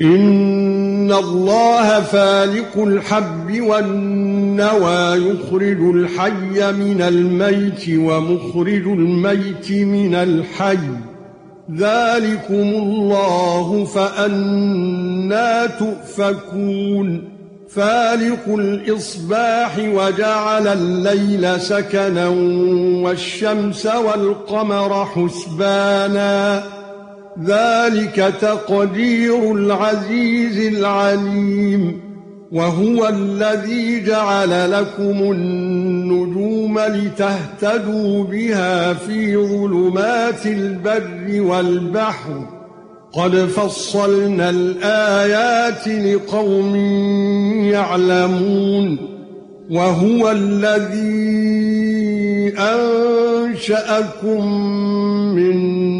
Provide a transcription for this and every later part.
ان الله فالق الحب والنوى يخرج الحي من الميت ومخرج الميت من الحي. ذلكم الله فأنا تؤفكون. فالق الاصباح وجعل الليل سكنا والشمس والقمر حسبانا. ذلك تقدير العزيز العليم وهو الذي جعل لكم النجوم لتهتدوا بها في ظلمات البر والبحر. قد فصلنا الآيات لقوم يعلمون. وهو الذي أنشأكم من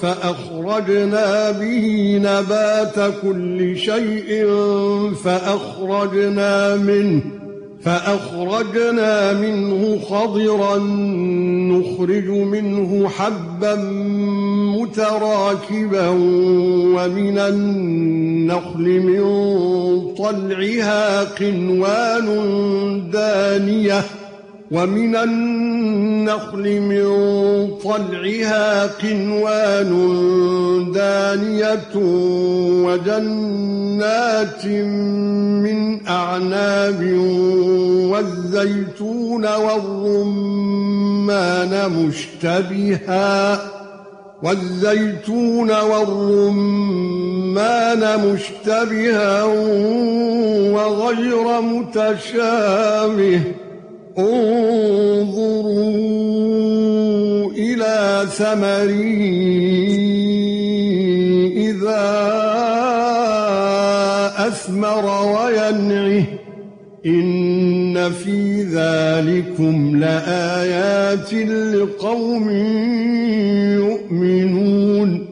فأخرجنا به نبات كل شيء فأخرجنا منه فأخرجنا منه خضرا نخرج منه حبا متراكبا ومن النخل من طلعها قنوان دانية ومن النخل من طلعها قنوان دانية وجنات من أعناب والزيتون والرمان مشتبها والزيتون والرمان مشتبها وغير متشابه انظروا إلى ثمره إذا أثمر وينعه إن في ذلكم لآيات لقوم يؤمنون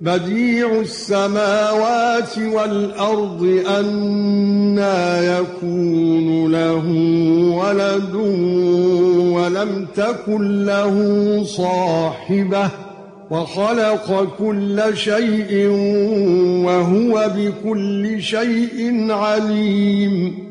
بديع السماوات والأرض أنا يكون له ولد ولم تكن له صاحبة وخلق كل شيء وهو بكل شيء عليم.